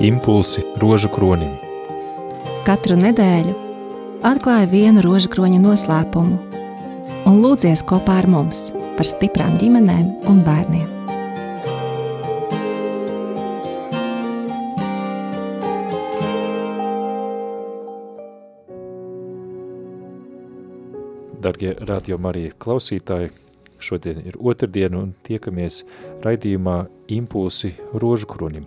Impulsi rožu kronim. Katru nedēļu atklāja vienu rožu kroņa noslēpumu un lūdzies kopā ar mums par stiprām ģimenēm un bērniem. Dargie radio Marija klausītāji, šodien ir otrdiena un tiekamies raidījumā Impulsi rožu kronim.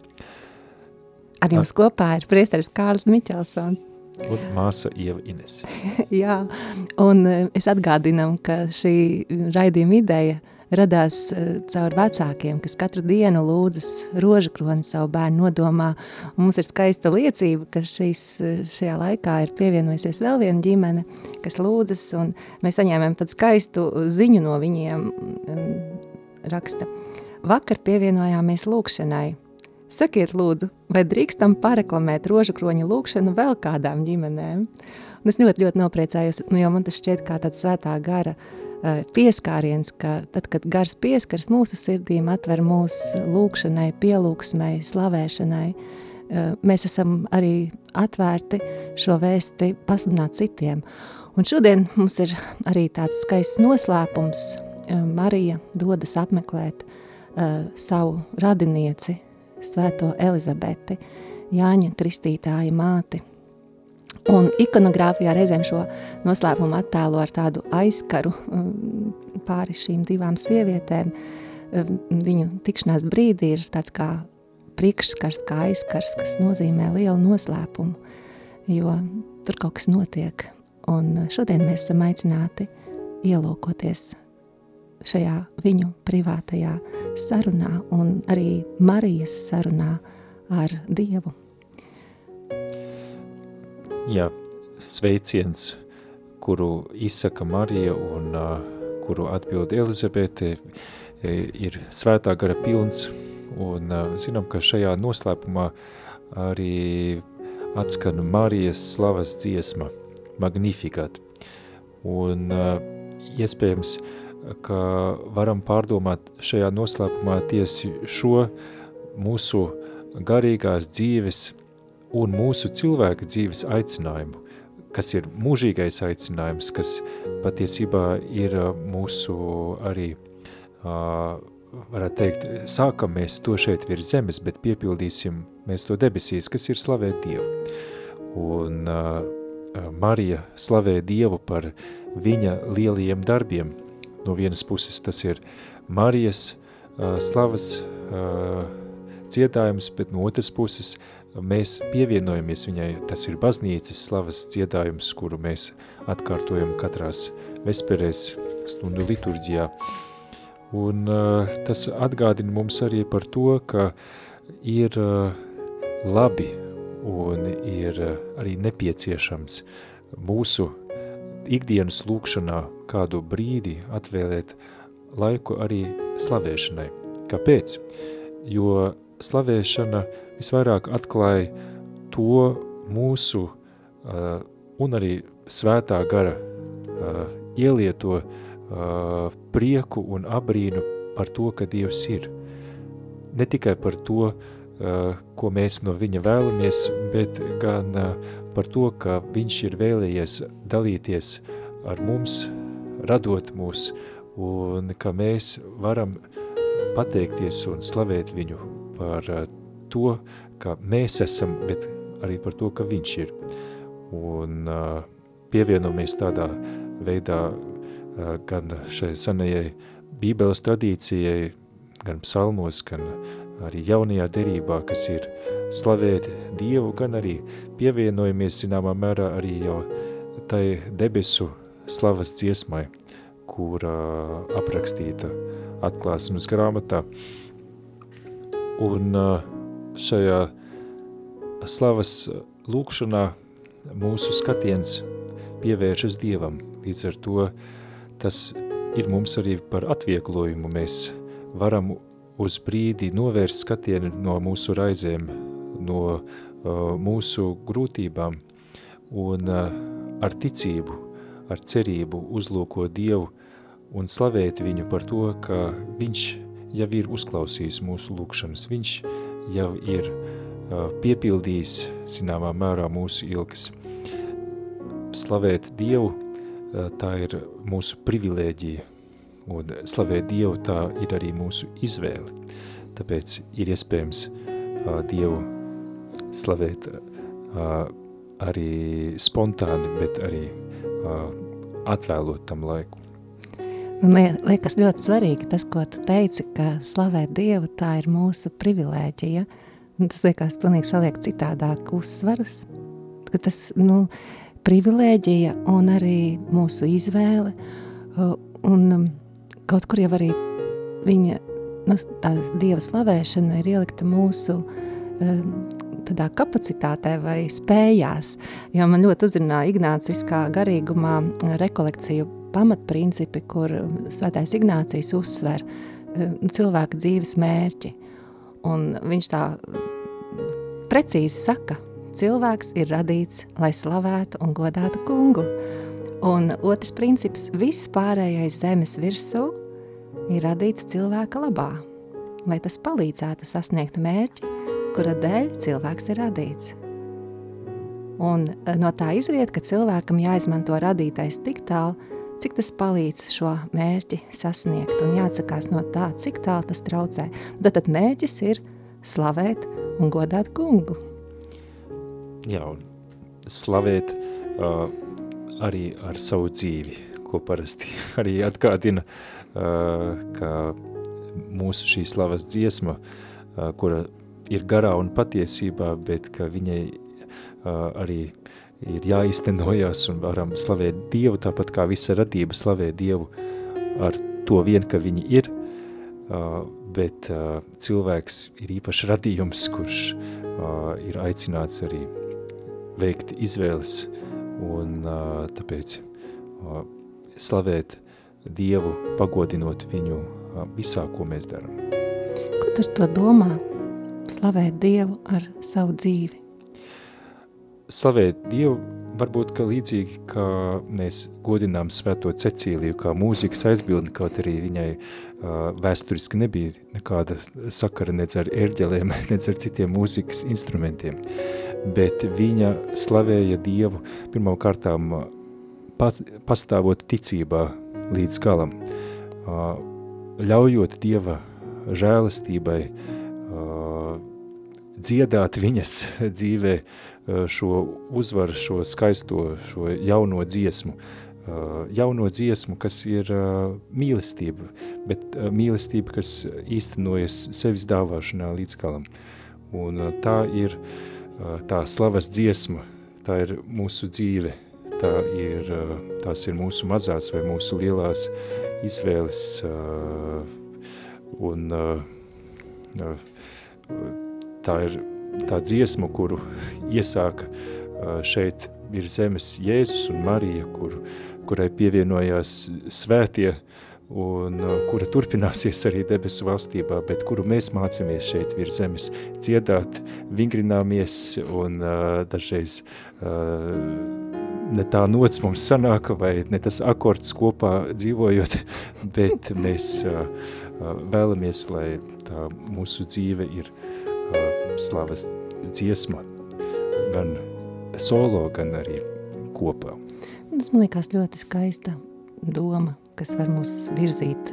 Ar jums kopā ir priesteris Kārlis Miķelsons. Un māsa Ieva Ines. Jā, un eh, es atgādinam, ka šī raidījuma ideja radās eh, caur vecākiem, kas katru dienu lūdzas rožu kroni savu bērnu nodomā. Un mums ir skaista liecība, ka šīs, eh, šajā laikā ir pievienojusies vēl viena ģimene, kas lūdzas, un mēs saņēmām tādu skaistu ziņu no viņiem raksta. Vakar pievienojāmies lūkšanai, Sakiet, lūdzu, vai drīkstam pareklamēt rožu kroņa lūkšanu vēl kādām ģimenēm? Un es ļoti, ļoti nopriecājos, nu, jo man tas šķiet kā tāds svētā gara uh, pieskāriens, ka tad, kad gars pieskars mūsu sirdīm, atver mūsu lūkšanai, pielūksmai, slavēšanai, uh, mēs esam arī atvērti šo vēsti pasludināt citiem. Un šodien mums ir arī tāds skaists noslēpums. Uh, Marija dodas apmeklēt uh, savu radinieci, Svēto Elizabeti, Jāņa Kristītāja māti. Un ikonogrāfijā reizēm šo noslēpumu attēlo ar tādu aizkaru um, pāri šīm divām sievietēm. Um, viņu tikšanās brīdī ir tāds kā priekšskars, kā aizkars, kas nozīmē lielu noslēpumu, jo tur kaut kas notiek. Un šodien mēs esam aicināti ielūkoties šajā viņu privātajā sarunā un arī Marijas sarunā ar Dievu. Jā, sveiciens, kuru izsaka Marija un uh, kuru atbild Elizabete, ir svētā gara pilns, un uh, zinām, ka šajā noslēpumā arī atskan Marijas slavas dziesma, Magnificat, un uh, iespējams, uh, ka varam pārdomāt šajā noslēpumā tiesi šo mūsu garīgās dzīves un mūsu cilvēka dzīves aicinājumu, kas ir mūžīgais aicinājums, kas patiesībā ir mūsu arī, varētu teikt, sākam mēs to šeit virs zemes, bet piepildīsim mēs to debesīs, kas ir slavēt Dievu. Un Marija slavē Dievu par viņa lielajiem darbiem, No vienas puses tas ir Marijas uh, slavas uh, dziedājums, bet no otras puses mēs pievienojamies viņai. Tas ir baznīcas slavas dziedājums, kuru mēs atkārtojam katrās vesperēs stundu liturģijā. Un uh, tas atgādina mums arī par to, ka ir uh, labi un ir uh, arī nepieciešams mūsu ikdienas lūkšanā kādu brīdi atvēlēt laiku arī slavēšanai. Kāpēc? Jo slavēšana visvairāk atklāja to mūsu uh, un arī svētā gara uh, ielieto uh, prieku un abrīnu par to, ka Dievs ir. Ne tikai par to, uh, ko mēs no viņa vēlamies, bet gan uh, par to, ka viņš ir vēlējies dalīties ar mums, radot mūs, un ka mēs varam pateikties un slavēt viņu par eh, to, ka mēs esam, bet arī par to, ka viņš ir. Un uh, pievienomies tādā veidā uh, gan šai senajai bībeles tradīcijai, gan psalmos, gan arī jaunajā derībā, kas ir slavēt Dievu, gan arī pievienojamies zināmā mērā arī jau tai debesu slavas dziesmai, kura aprakstīta atklāsmes grāmatā. Un šajā slavas lūkšanā mūsu skatiens pievēršas Dievam. Līdz ar to tas ir mums arī par atvieglojumu. Mēs varam uz brīdi novērst skatienu no mūsu raizēm, no uh, mūsu grūtībām un uh, ar ticību, ar cerību uzlūkot Dievu un slavēt viņu par to, ka viņš jau ir uzklausījis mūsu lūkšanas, viņš jau ir piepildījis zināmā mērā mūsu ilgas. Slavēt Dievu, tā ir mūsu privilēģija, un slavēt Dievu tā ir arī mūsu izvēle. Tāpēc ir iespējams Dievu slavēt arī spontāni, bet arī atvēlot tam laiku. Man liekas ļoti svarīgi tas, ko tu teici, ka slavēt Dievu tā ir mūsu privilēģija. Tas liekas pilnīgi saliek citādāk uzsvarus, ka tas, nu, privilēģija un arī mūsu izvēle un um, kaut kur jau arī viņa, nu, Dieva slavēšana ir ielikta mūsu um, tādā kapacitātē vai spējās, jo man ļoti uzrunāja Ignāciskā garīgumā rekolekciju pamatprincipi, kur svētais Ignācijas uzsver eh, cilvēka dzīves mērķi. Un viņš tā precīzi saka, cilvēks ir radīts, lai slavētu un godātu kungu. Un otrs princips, viss pārējais zemes virsū ir radīts cilvēka labā, lai tas palīdzētu sasniegt mērķi, kura dēļ cilvēks ir radīts. Un eh, no tā izriet, ka cilvēkam jāizmanto radītais tik tālu, cik tas palīdz šo mērķi sasniegt un jāatsakās no tā, cik tālu tas traucē. Tad, tad mērķis ir slavēt un godāt kungu. Jā, un slavēt uh, arī ar savu dzīvi, ko parasti arī atgādina, uh, ka mūsu šī slavas dziesma, uh, kura ir garā un patiesībā, bet ka viņai uh, arī ir jāiztenojas un varam slavēt Dievu, tāpat kā visa radība slavē Dievu ar to vien, ka viņi ir, bet cilvēks ir īpaši radījums, kurš ir aicināts arī veikt izvēles un tāpēc slavēt Dievu, pagodinot viņu visā, ko mēs darām. Ko tu to domā? Slavēt Dievu ar savu dzīvi? slavēt Dievu varbūt ka līdzīgi, kā mēs godinām svēto Cecīliju, kā mūzikas aizbildni, kaut arī viņai uh, vēsturiski nebija nekāda sakara nec ar ērģelēm, nec ar citiem mūzikas instrumentiem. Bet viņa slavēja Dievu pirmām kārtām pas, pastāvot ticībā līdz galam, uh, ļaujot Dieva žēlastībai uh, dziedāt viņas dzīvē uh, šo uzvaru, šo skaisto, šo jauno dziesmu, jauno dziesmu, kas ir mīlestība, bet mīlestība, kas īstenojas sevis dāvāšanā līdz galam. Un tā ir tā slavas dziesma, tā ir mūsu dzīve, tā ir, tās ir mūsu mazās vai mūsu lielās izvēles un tā ir tā dziesma, kuru iesāka šeit ir zemes Jēzus un Marija, kur, kurai pievienojās svētie un kura turpināsies arī debesu valstībā, bet kuru mēs mācāmies šeit virs zemes dziedāt, vingrināmies un uh, dažreiz uh, ne tā nots mums sanāka vai ne tas akords kopā dzīvojot, bet mēs uh, vēlamies, lai tā mūsu dzīve ir slavas dziesma, gan solo, gan arī kopā. Tas man liekas ļoti skaista doma, kas var mūs virzīt.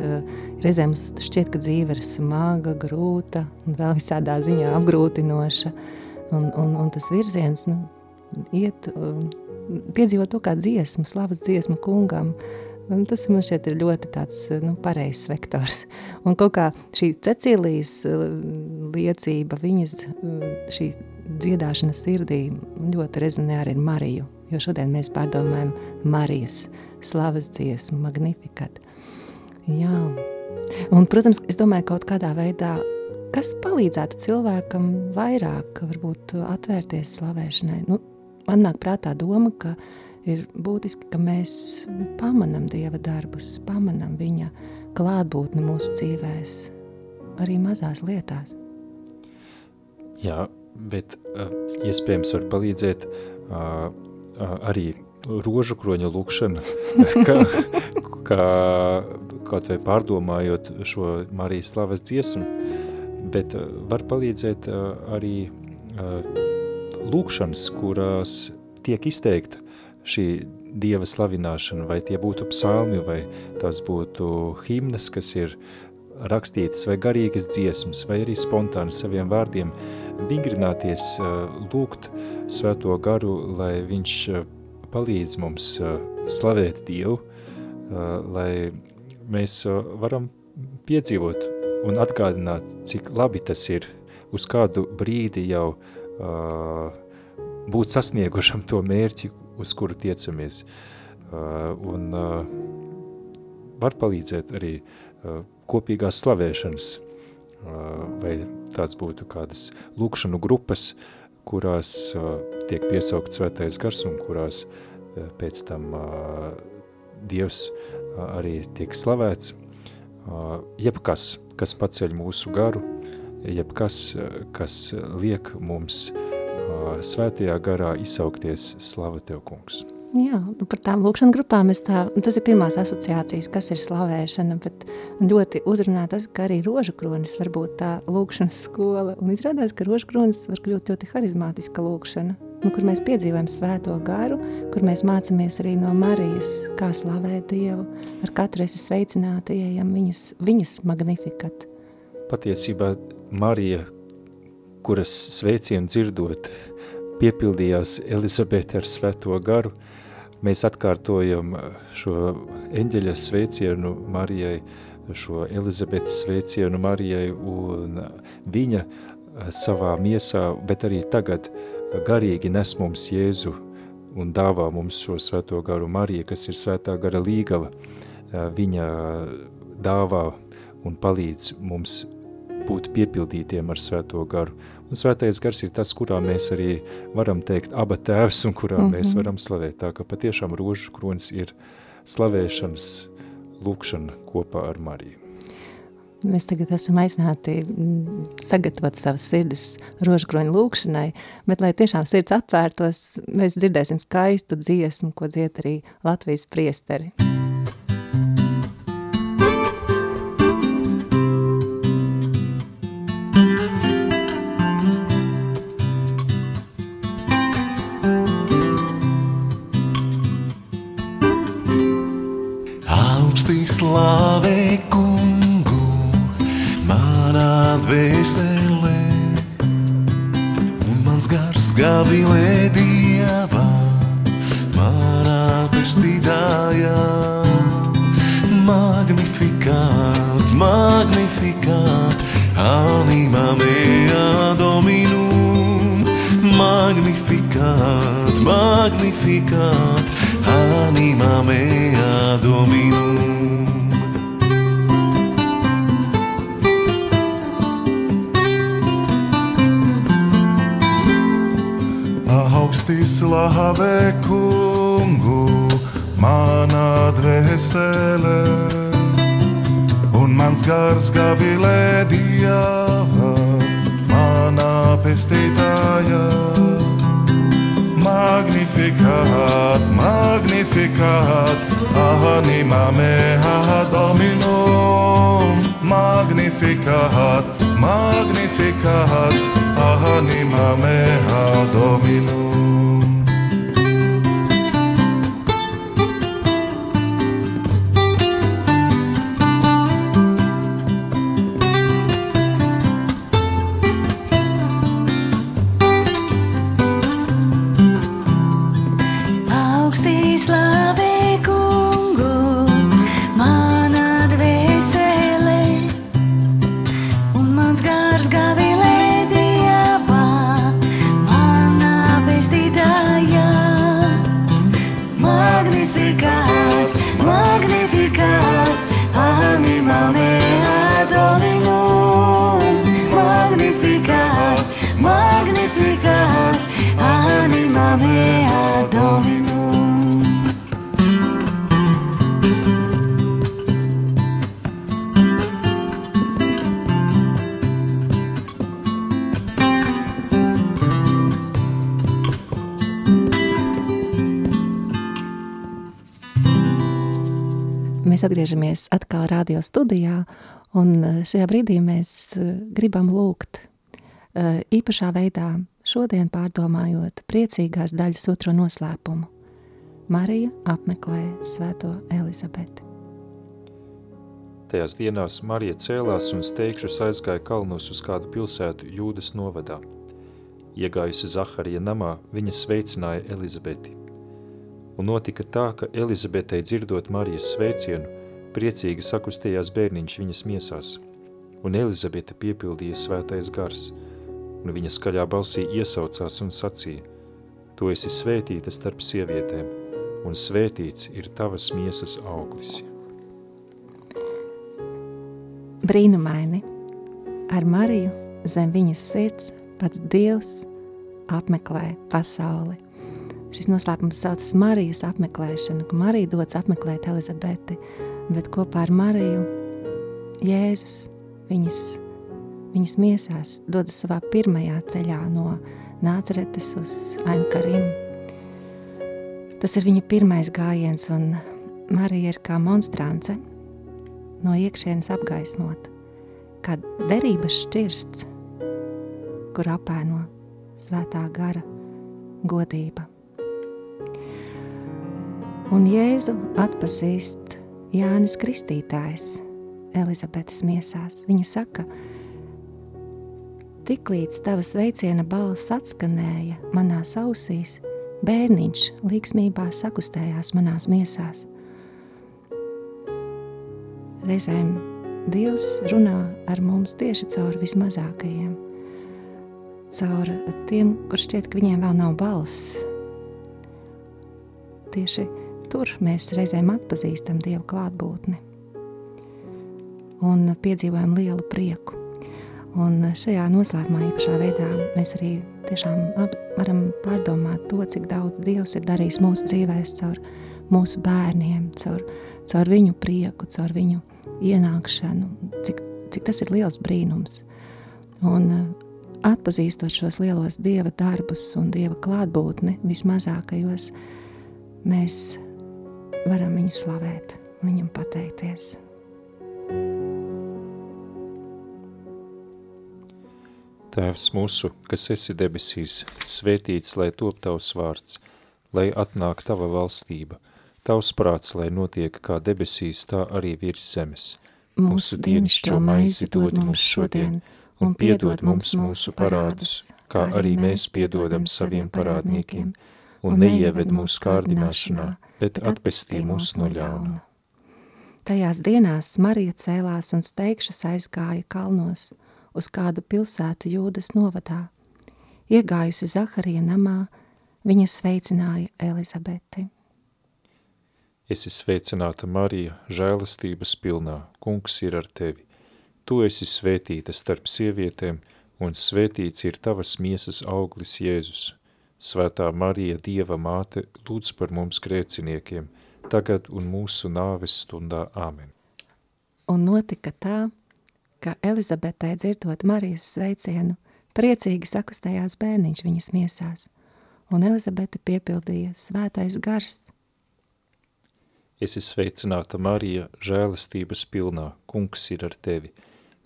Reizēm mums šķiet, ka dzīve ir smaga, grūta un vēl visādā ziņā apgrūtinoša. Un, un, un tas virziens nu, iet, piedzīvot to kā dziesmu, slavas dziesmu kungam, Un tas man šķiet ir ļoti tāds, nu, pareizs vektors. Un kaut kā šī Cecīlijas liecība, viņas uh, šī dziedāšana sirdī ļoti rezonē arī ar Mariju, jo šodien mēs pārdomājam Marijas slavas dziesmu, magnifikat. Jā, un, protams, es domāju, kaut kādā veidā, kas palīdzētu cilvēkam vairāk varbūt atvērties slavēšanai. Nu, man nāk prātā doma, ka ir būtiski, ka mēs nu, pamanam Dieva darbus, pamanam Viņa klātbūtni mūsu dzīvēs, arī mazās lietās. Jā, bet uh, iespējams var palīdzēt uh, uh, arī rožu kroņa lūkšana, kā, kā kaut vai pārdomājot šo Marijas slavas dziesmu, bet uh, var palīdzēt uh, arī lūkšanas, kurās tiek izteikta šī dieva slavināšana, vai tie būtu psalmi, vai tās būtu himnas, kas ir rakstītas, vai garīgas dziesmas, vai arī spontāni saviem vārdiem, vingrināties, lūgt svēto garu, lai viņš palīdz mums slavēt Dievu, lai mēs varam piedzīvot un atgādināt, cik labi tas ir uz kādu brīdi jau uh, būt sasniegušam to mērķi, uz kuru tiecamies. Uh, un uh, var palīdzēt arī kopīgās slavēšanas, vai tās būtu kādas lūkšanu grupas, kurās tiek piesaukt svētais gars un kurās pēc tam Dievs arī tiek slavēts. Jebkas, kas paceļ mūsu garu, jebkas, kas liek mums svētajā garā izsaukties slava Tev, kungs. Jā, nu par tām lūkšana grupām tā, tas ir pirmās asociācijas, kas ir slavēšana, bet ļoti uzrunā tas, ka arī rožu kronis var būt tā lūkšanas skola, un izrādās, ka rožu kronis var kļūt ļoti harizmātiska lūkšana, nu, kur mēs piedzīvojam svēto garu, kur mēs mācamies arī no Marijas, kā slavēt Dievu, ar katru esi sveicināti, ejam viņas, viņas magnifikat. Patiesībā Marija, kuras sveicienu dzirdot, piepildījās Elizabete ar svēto garu, mēs atkārtojam šo eņģeļa sveicienu Marijai, šo Elizabetes sveicienu Marijai un viņa savā miesā, bet arī tagad garīgi nes mums Jēzu un dāvā mums šo svēto garu Mariju, kas ir svētā gara līgava. Viņa dāvā un palīdz mums būt piepildītiem ar svēto garu. Un svētais gars ir tas, kurā mēs arī varam teikt aba tēvs un kurā mm -hmm. mēs varam slavēt. Tā ka patiešām rožu kronis ir slavēšanas lūkšana kopā ar Mariju. Mēs tagad esam aicināti mm, sagatavot savas sirds rožkroņu lūkšanai, bet, lai tiešām sirds atvērtos, mēs dzirdēsim skaistu dziesmu, ko dzied arī Latvijas priesteri. Mm. obstisla have kungu mana dresele un mans gars gavile diava mana pestitaia magnificat magnificat ah, anima mea dominum magnificat magnificat ah, anima mea dominum Mēs atgriežamies atkal radio studijā, un eh, šajā brīdī mēs eh, gribam lūgt eh, īpašā veidā šodien pārdomājot priecīgās daļas otro noslēpumu. Marija apmeklē svēto Elizabeti. Tajās dienās Marija cēlās un steigšus aizgāja kalnos uz kādu pilsētu Jūdas novadā. Iegājusi Zaharija namā, viņa sveicināja Elizabeti. Un notika tā, ka Elizabetei dzirdot Marijas sveicienu, priecīgi sakustējās bērniņš viņas miesās, un Elizabete piepildīja svētais gars, un viņa skaļā balsī iesaucās un sacīja, Tu esi svētīta starp sievietēm, un svētīts ir tavas miesas auglis. brīnumaini. Ar Mariju zem viņas sirds pats Dievs apmeklē pasauli. Šis noslēpums saucas Marijas apmeklēšana, ka Marija dodas apmeklēt Elizabeti, bet kopā ar Mariju Jēzus viņas, viņas miesās dodas savā pirmajā ceļā no Nāceretes uz Ainkarim. Tas ir viņa pirmais gājiens, un Marija ir kā monstrance – no iekšienes apgaismota, kā derības šķirsts, kur apēno svētā gara godība. Un Jēzu atpazīst Jānis Kristītājs Elizabetes miesās. Viņa saka, tiklīdz tava sveiciena balss atskanēja manās ausīs, bērniņš līksmībā sakustējās manās miesās – reizēm Dievs runā ar mums tieši caur vismazākajiem, caur tiem, kur šķiet, ka viņiem vēl nav balss. Tieši tur mēs reizēm atpazīstam Dievu klātbūtni un piedzīvojam lielu prieku. Un šajā noslēpumā īpašā veidā mēs arī tiešām varam pārdomāt to, cik daudz Dievs ir darījis mūsu dzīvēs caur mūsu bērniem, caur, caur viņu prieku, caur viņu ienākšanu, cik, cik tas ir liels brīnums. Un eh, atpazīstot šos lielos dieva darbus un dieva klātbūtni vismazākajos, mēs varam viņu slavēt, viņam pateikties. Tēvs mūsu, kas esi debesīs, svētīts, lai top tavs vārds, lai atnāk tava valstība – Tavs prāts, lai notiek kā debesīs, tā arī virs zemes. Mūsu dienascho maizi dod mums šodien, un piedod mums mūsu parādus, kā arī mēs piedodam saviem parādniekiem, un neieved mūsu kārdināšanā, bet atpestī mūs no ļauna. Tajās dienās Marija cēlās un steigšas aizgāja kalnos uz kādu pilsētu jūdas novadā. Iegājusi Zaharija namā, viņa sveicināja Elizabeti. Esi sveicināta Marija, žēlastības pilnā, kungs ir ar tevi. Tu esi svētīta starp sievietēm, un svētīts ir tavas miesas auglis Jēzus. Svētā Marija, Dieva māte, lūdz par mums grēciniekiem, tagad un mūsu nāves stundā. Āmen. Un notika tā, ka Elizabetē dzirdot Marijas sveicienu, priecīgi sakustējās bērniņš viņas miesās, un Elizabete piepildīja svētais garsts, Esi sveicināta Marija, žēlastības pilnā, kungs ir ar tevi.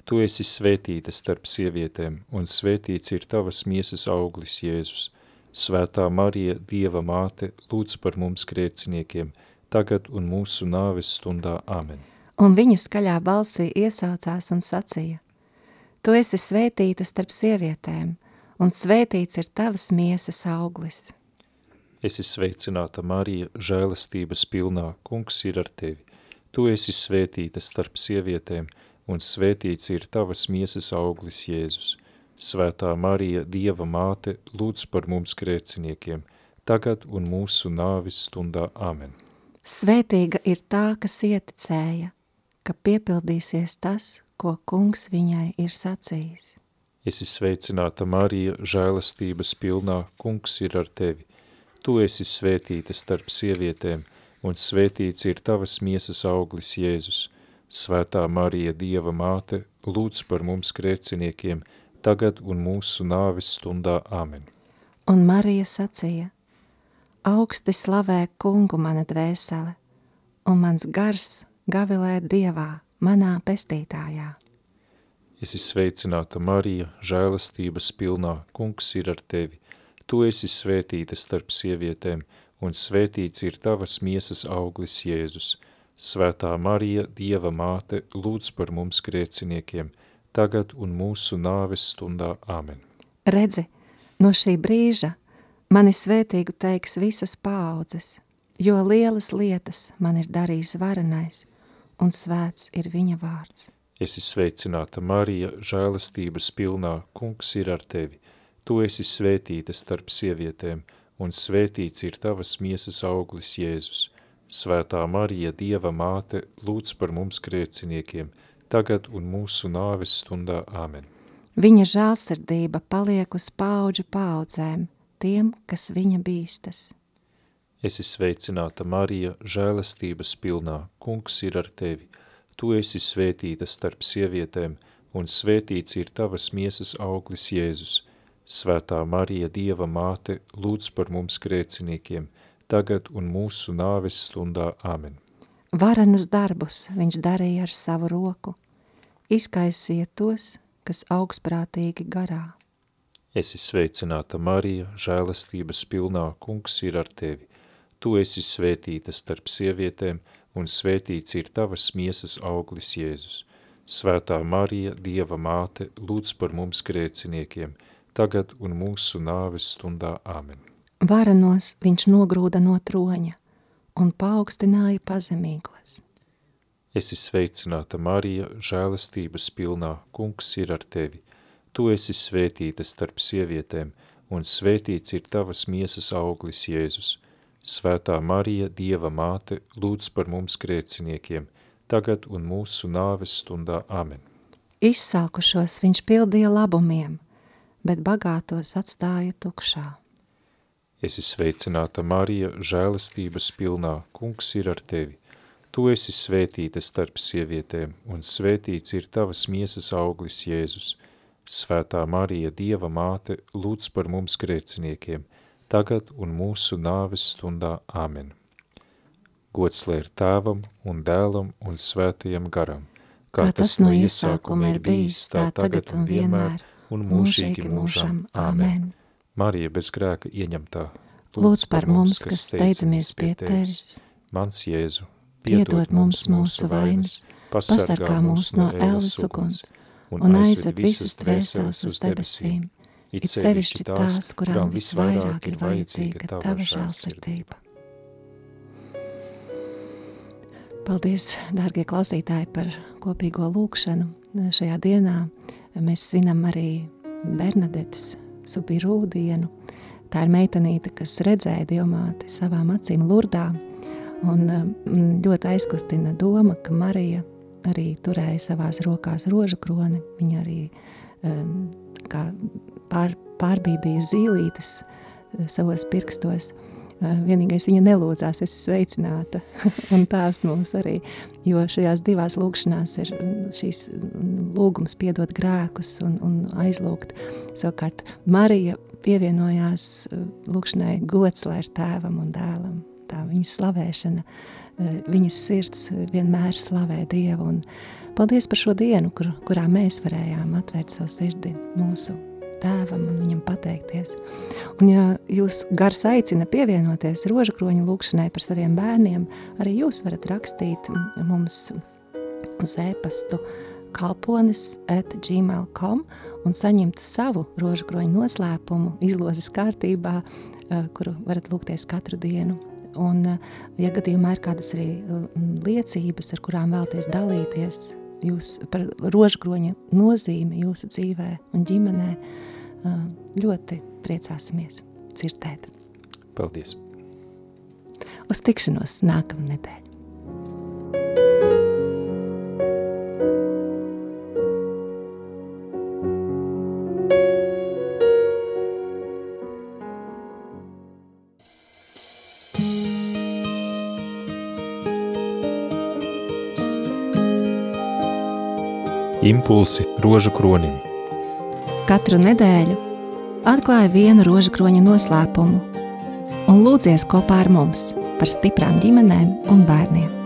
Tu esi svētīta starp sievietēm, un svētīts ir tavas miesas auglis Jēzus. Svētā Marija, Dieva māte, lūdz par mums grēciniekiem, tagad un mūsu nāves stundā. Amen. Un viņa skaļā balsī iesaucās un sacīja, Tu esi svētīta starp sievietēm, un svētīts ir tavas miesas auglis. Esi sveicināta Marija, žēlastības pilnā, kungs ir ar tevi. Tu esi svētīta starp sievietēm, un svētīts ir tavas miesas auglis Jēzus. Svētā Marija, Dieva māte, lūdz par mums grēciniekiem, tagad un mūsu nāvis stundā. Amen. Svētīga ir tā, kas ieticēja, ka piepildīsies tas, ko kungs viņai ir sacījis. Esi sveicināta Marija, žēlastības pilnā, kungs ir ar tevi Tu esi svētīta starp sievietēm, un svētīts ir tavas miesas auglis Jēzus. Svētā Marija, Dieva māte, lūdz par mums grēciniekiem, tagad un mūsu nāves stundā. Amen. Un Marija sacīja, augsti slavē kungu mana dvēsele, un mans gars gavilē Dievā, manā pestītājā. Esi sveicināta Marija, žēlastības pilnā, kungs ir ar tevi. Tu esi svētīta starp sievietēm, un svētīts ir tavas miesas auglis Jēzus. Svētā Marija, Dieva māte, lūdz par mums grēciniekiem, tagad un mūsu nāves stundā. Āmen. Redzi, no šī brīža mani svētīgu teiks visas paaudzes, jo lielas lietas man ir darījis varenais, un svēts ir viņa vārds. Esi sveicināta Marija, žēlastības pilnā, kungs ir ar tevi. Tu esi svētīta starp sievietēm, un svētīts ir tavas miesas auglis Jēzus. Svētā Marija, Dieva māte, lūdz par mums grēciniekiem, tagad un mūsu nāves stundā. Āmen. Viņa žālsirdība paliek uz paudžu paudzēm, tiem, kas viņa bīstas. Esi sveicināta Marija, žēlastības pilnā, kungs ir ar tevi. Tu esi svētīta starp sievietēm, un svētīts ir tavas miesas auglis Jēzus. Svētā Marija, Dieva māte, lūdz par mums grēciniekiem, tagad un mūsu nāves stundā. Āmen. Varenus darbus viņš darīja ar savu roku, izkaisiet tos, kas augstprātīgi garā. Esi sveicināta Marija, žēlastības pilnā, kungs ir ar tevi. Tu esi svētīta starp sievietēm, un svētīts ir tavas miesas auglis Jēzus. Svētā Marija, Dieva māte, lūdz par mums grēciniekiem, tagad un mūsu nāves stundā. Āmen. Varenos viņš nogrūda no troņa un paaugstināja pazemīgos. Esi sveicināta Marija, žēlastības pilnā, kungs ir ar tevi. Tu esi svētīta starp sievietēm, un svētīts ir tavas miesas auglis Jēzus. Svētā Marija, Dieva māte, lūdz par mums grēciniekiem, tagad un mūsu nāves stundā. Amen. Izsalkušos viņš pildīja labumiem, bet bagātos atstāja tukšā. Esi sveicināta Marija, žēlastības pilnā, kungs ir ar tevi. Tu esi svētīta starp sievietēm, un svētīts ir tavas miesas auglis Jēzus. Svētā Marija, Dieva māte, lūdz par mums grēciniekiem, tagad un mūsu nāves stundā. Āmen. Gods lai ir tēvam un dēlam un svētajam garam, kā tas no iesākuma ir bijis, tā tagad un vienmēr, un mūžīgi mūžam. Āmen. Marija bez grēka ieņemtā, Lūdz par mums, kas steidzamies pie Tevis. Mans Jēzu, Piedod mums mūsu vainas, pasargā mūs no ēlas uguns un aizved visus dvēseles uz debesīm, it sevišķi tās, kurām visvairāk ir vajadzīga Tava žēlsirdība. Paldies, dārgie klausītāji, par kopīgo lūkšanu šajā dienā. Mēs svinam arī Bernadetes Subirū dienu. Tā ir meitenīte, kas redzēja Dievmāti savām acīm lurdā, un mm, ļoti aizkustina doma, ka Marija arī turēja savās rokās rožu kroni. Viņa arī um, kā pār, pārbīdīja zīlītes uh, savos pirkstos. Uh, vienīgais viņa nelūdzās, es esmu sveicināta, un tās mums arī, jo šajās divās lūkšanās ir šīs lūgums piedot grēkus un, un aizlūgt. Savukārt Marija pievienojās uh, lūkšanai gods, lai ir tēvam un dēlam, tā viņas slavēšana, viņas sirds vienmēr slavē Dievu, un paldies par šo dienu, kur, kurā mēs varējām atvērt savu sirdi mūsu tēvam un viņam pateikties. Un ja jūs gars aicina pievienoties rožakroņu lūkšanai par saviem bērniem, arī jūs varat rakstīt mums uz e-pastu kalponis at gmail.com un saņemt savu rožakroņu noslēpumu izlozes kārtībā, kuru varat lūgties katru dienu Un, eh, ja gadījumā ir kādas arī eh, liecības, ar kurām vēlaties dalīties, jūs par rožkroņa nozīmi jūsu dzīvē un ģimenē, ļoti priecāsimies dzirdēt. Paldies! Uz tikšanos nākamnedēļ! Impulsi rožu kronim. Katru nedēļu atklāja vienu rožu kroņa noslēpumu un lūdzies kopā ar mums par stiprām ģimenēm un bērniem.